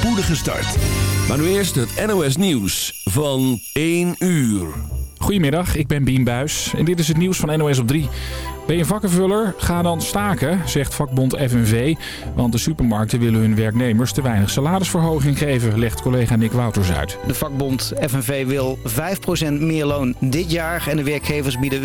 spoedige start. Maar nu eerst het NOS Nieuws van 1 uur. Goedemiddag, ik ben Bien Buis en dit is het nieuws van NOS op 3. Ben je vakkenvuller? Ga dan staken, zegt vakbond FNV. Want de supermarkten willen hun werknemers te weinig salarisverhoging geven, legt collega Nick Wouters uit. De vakbond FNV wil 5% meer loon dit jaar en de werkgevers bieden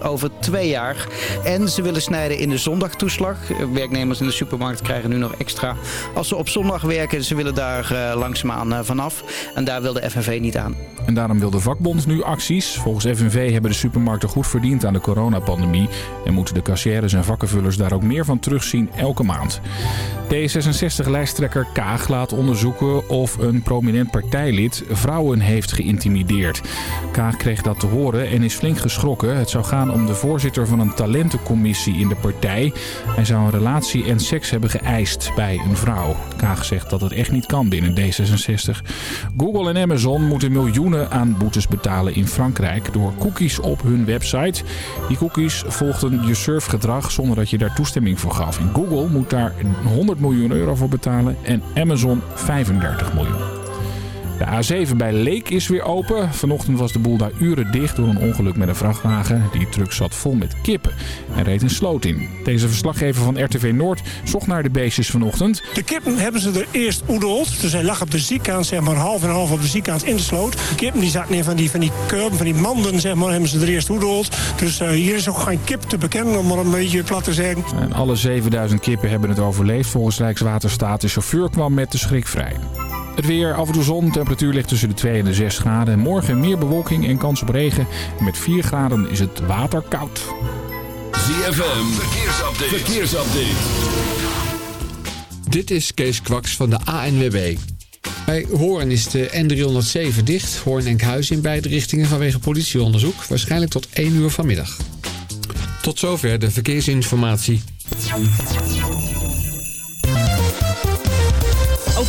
4% over twee jaar. En ze willen snijden in de zondagtoeslag. Werknemers in de supermarkt krijgen nu nog extra. Als ze op zondag werken, ze willen daar uh, langzaamaan uh, vanaf. En daar wil de FNV niet aan. En daarom wil de vakbond nu acties. Volgens FNV hebben de supermarkten goed verdiend aan de coronapandemie. En moeten de kassières en vakkenvullers daar ook meer van terugzien elke maand. D66-lijsttrekker Kaag laat onderzoeken of een prominent partijlid vrouwen heeft geïntimideerd. Kaag kreeg dat te horen en is flink geschrokken. Het zou gaan om de voorzitter van een talentencommissie in de partij. Hij zou een relatie en seks hebben geëist bij een vrouw. Kaag zegt dat het echt niet kan binnen D66. Google en Amazon moeten miljoenen aan boetes betalen in Frankrijk door cookies op hun website. Die cookies je surfgedrag zonder dat je daar toestemming voor gaf. En Google moet daar 100 miljoen euro voor betalen en Amazon 35 miljoen. De A7 bij Leek is weer open. Vanochtend was de boel daar uren dicht door een ongeluk met een vrachtwagen. Die truck zat vol met kippen en reed een sloot in. Deze verslaggever van RTV Noord zocht naar de beestjes vanochtend. De kippen hebben ze er eerst oedeld. Dus hij lag op de ziekkant, zeg maar half en half op de ziekkant in de sloot. De kippen die zaten in van die, van die kurben, van die manden, zeg maar, hebben ze er eerst oedeld. Dus uh, hier is ook geen kip te bekennen, om maar een beetje plat te zeggen. En alle 7000 kippen hebben het overleefd. Volgens Rijkswaterstaat de chauffeur kwam met de schrik vrij. Het weer, af en toe zon, temperatuur ligt tussen de 2 en de 6 graden. Morgen meer bewolking en kans op regen. met 4 graden is het water koud. ZFM, verkeersupdate. verkeersupdate. Dit is Kees Kwaks van de ANWB. Bij Hoorn is de N307 dicht. Hoorn-Enkhuizen in beide richtingen vanwege politieonderzoek. Waarschijnlijk tot 1 uur vanmiddag. Tot zover de verkeersinformatie.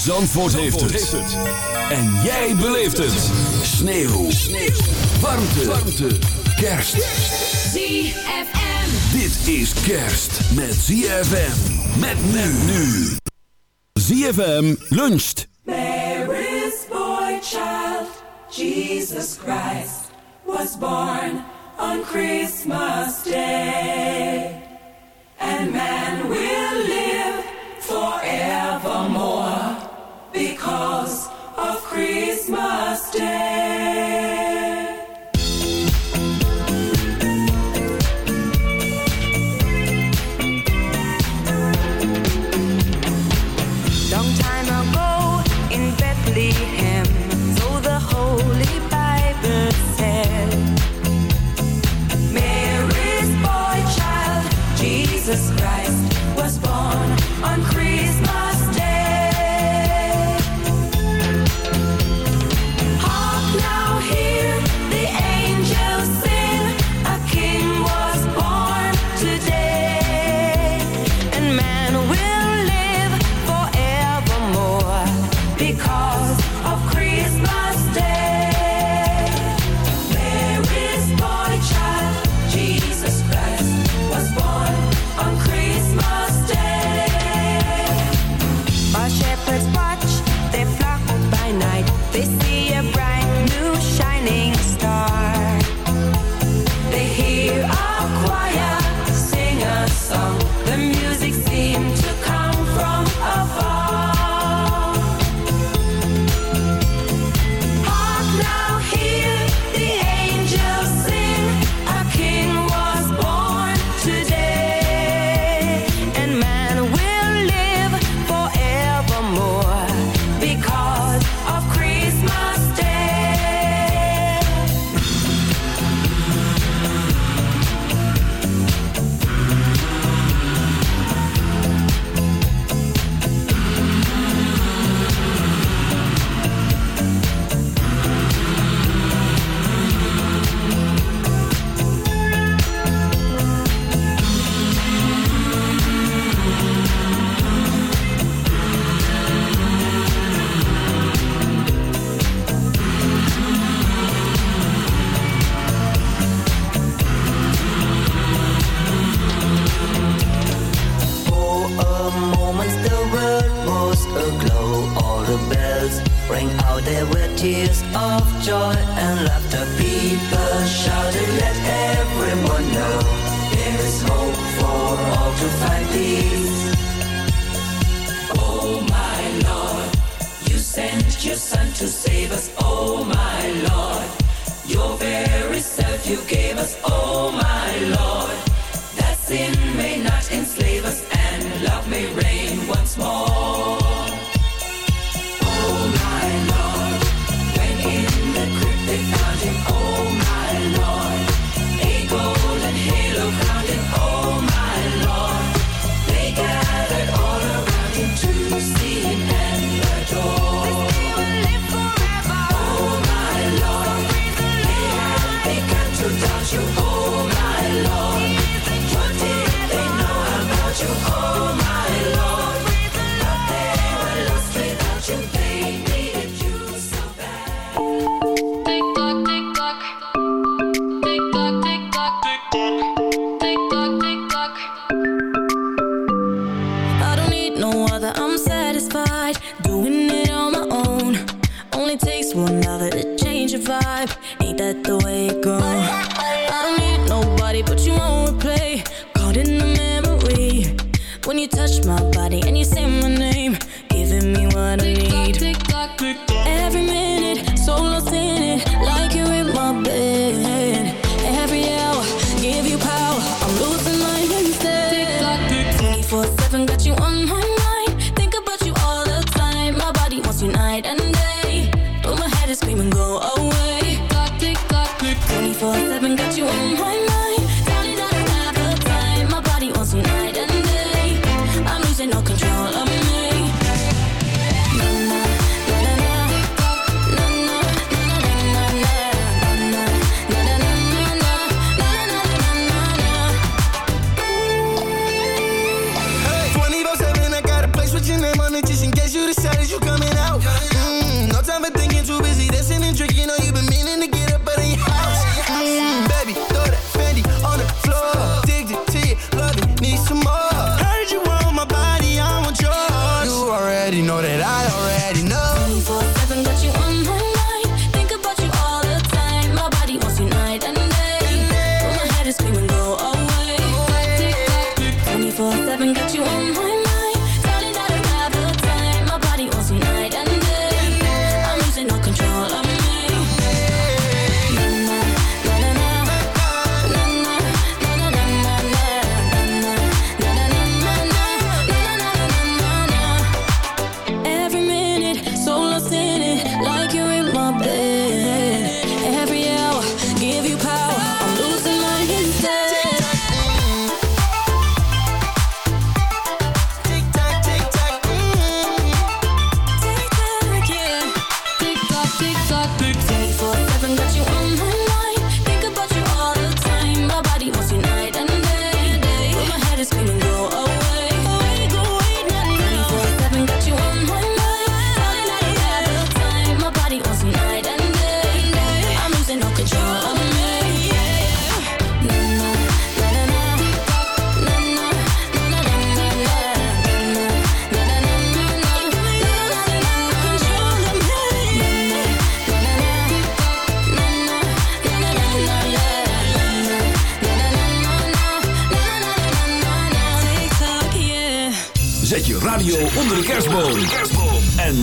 Zandvoort, heeft, het. En jij beleeft het. Sneeuw. Sneeuw. Warmte. Warmte. Kerst. ZFM. Dit is kerst met ZFM. Met men nu. ZFM luncht. Mary's boy child, Jesus Christ, was born on Christmas Day. And man will live forevermore because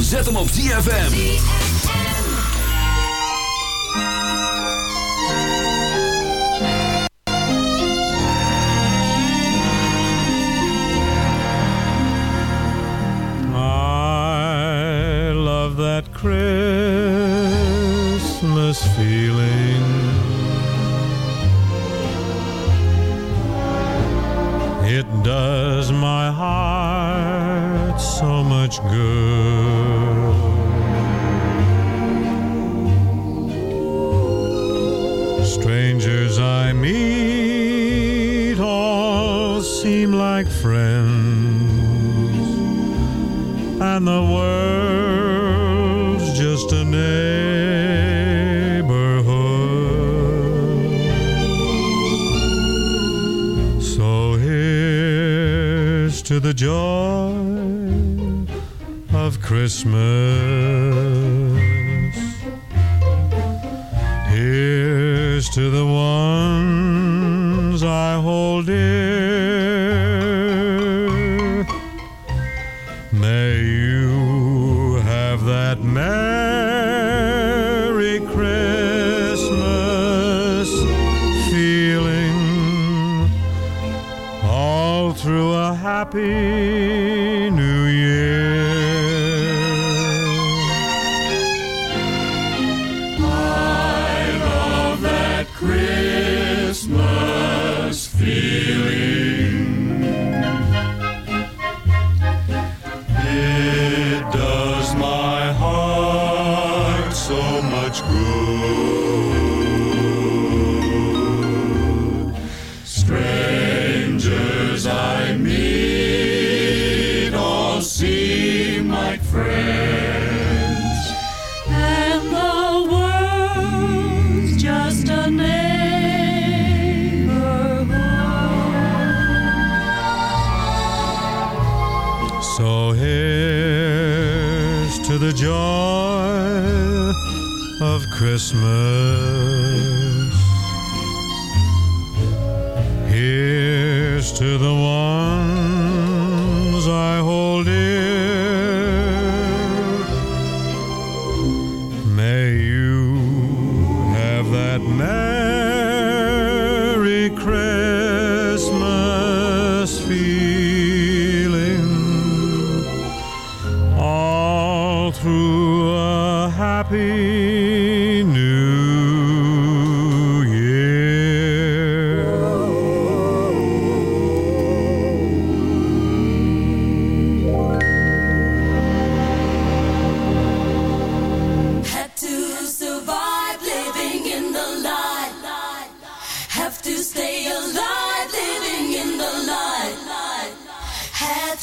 zet hem op ZFM.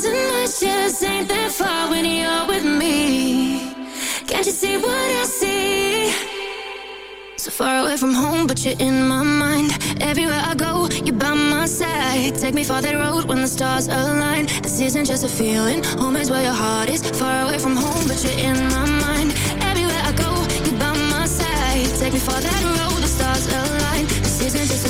Cause a just ain't that far when you're with me. Can't you see what I see? So far away from home, but you're in my mind. Everywhere I go, you're by my side. Take me far that road when the stars align. This isn't just a feeling. Home is where your heart is. Far away from home, but you're in my mind. Everywhere I go, you're by my side. Take me far that road, the stars align. This isn't just a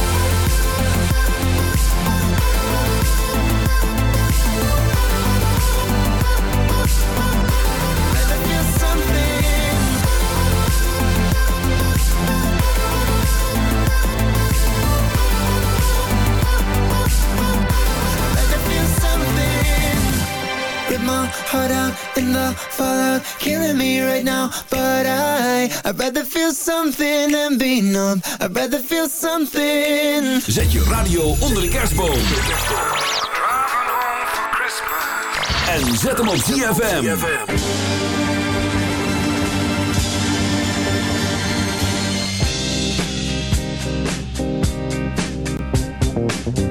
Fallout, killing me right now. But I, I'd rather feel something than be numb. I'd rather feel something. Zet je radio onder de kerstboom. En zet hem op ZFM. She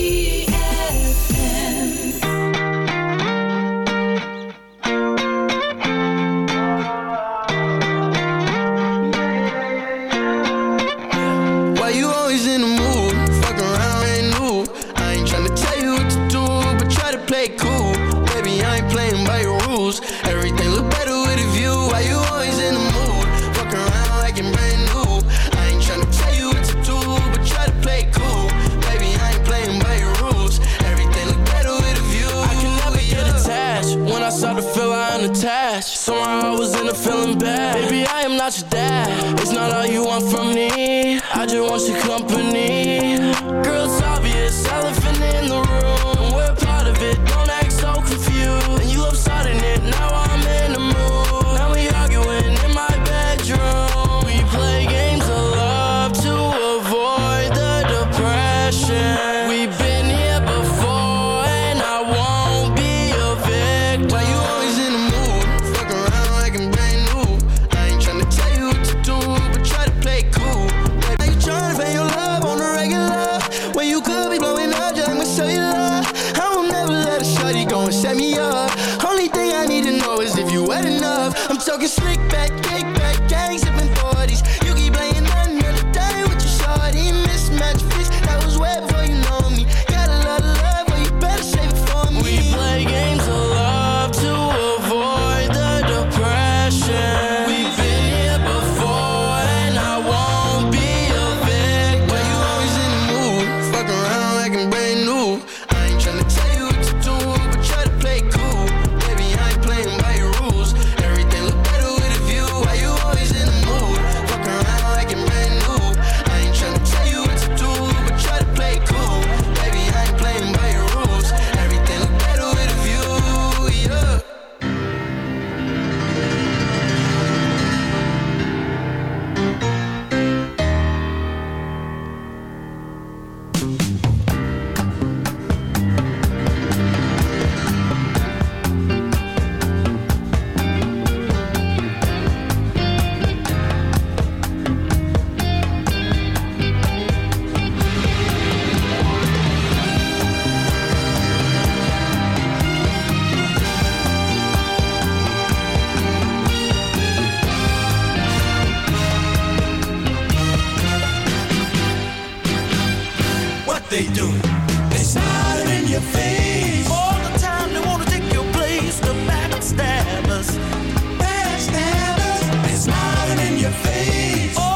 in your face. Oh.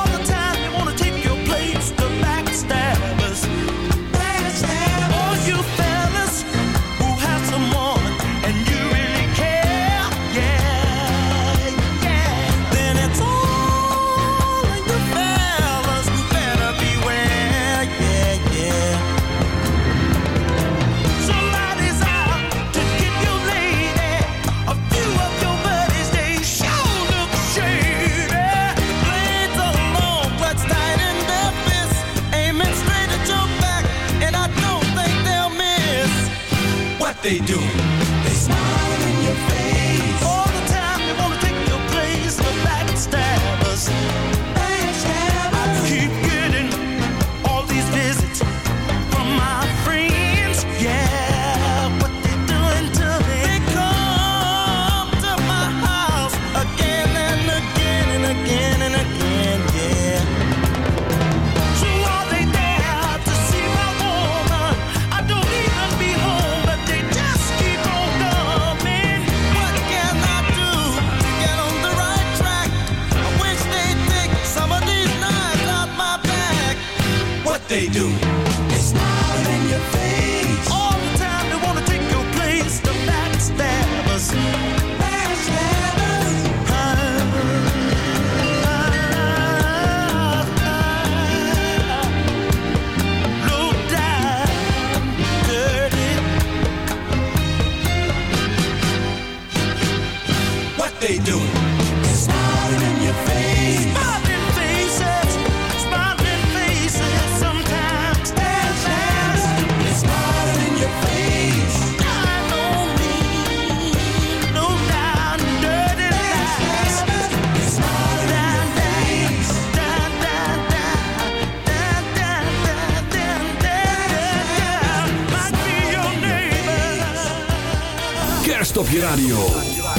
je radio.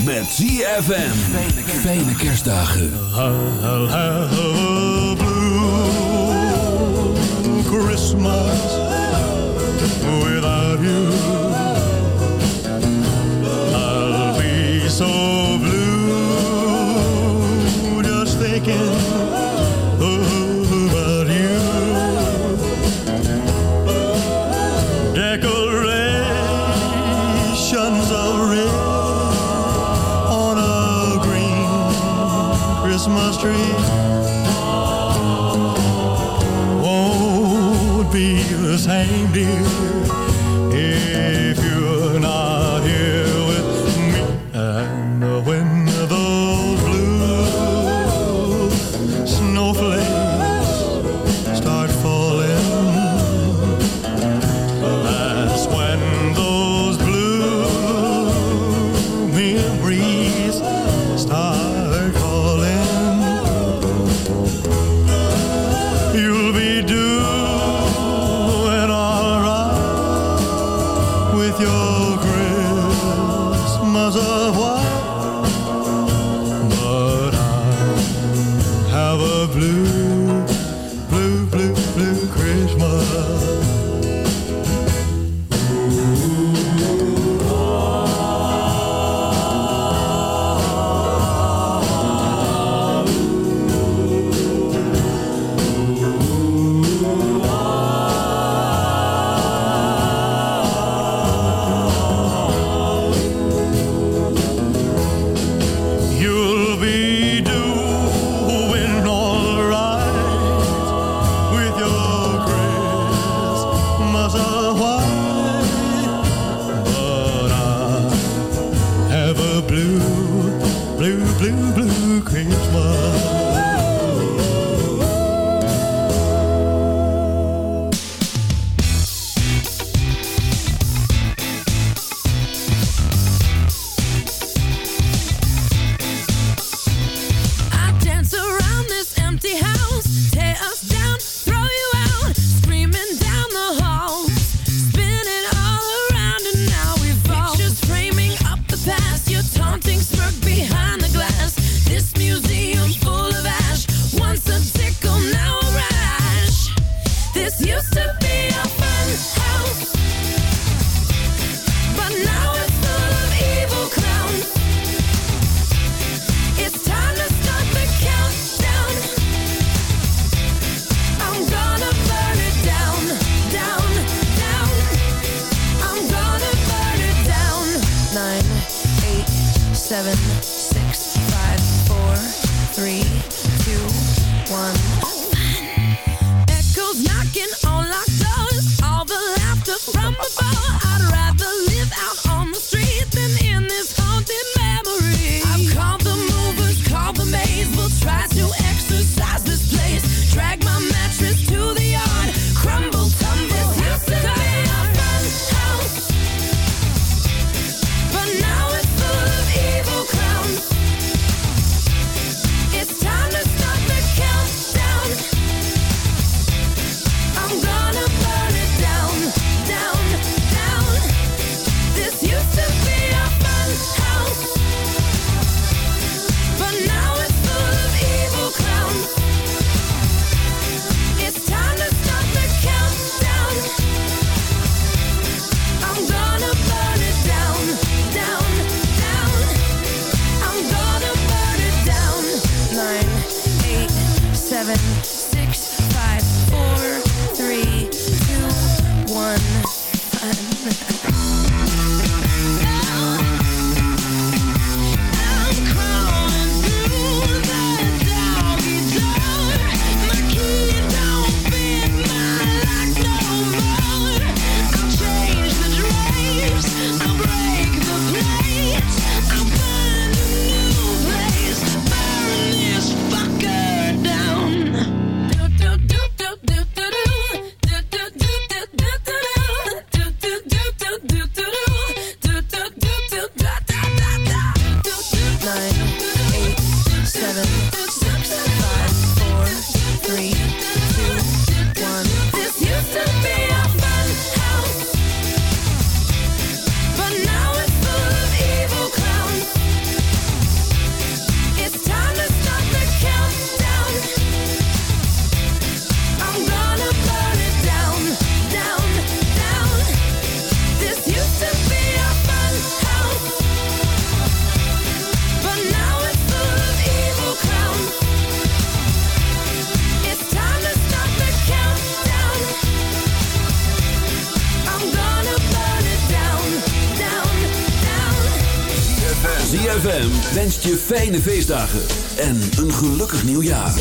Met ZFM. Fijne kerstdagen. I'll have a Christmas without you. I'll be so blue just thinking street ZFM wenst je fijne feestdagen en een gelukkig nieuwjaar.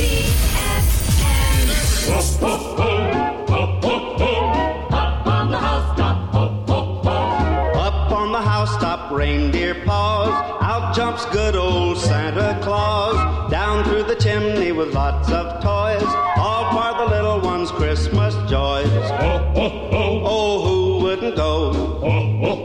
Up on the housetop, reindeer paws. Out jumps good old Santa Claus. Down through the chimney with lots of toys. All for the little ones' Christmas joys. Oh, who wouldn't go? Who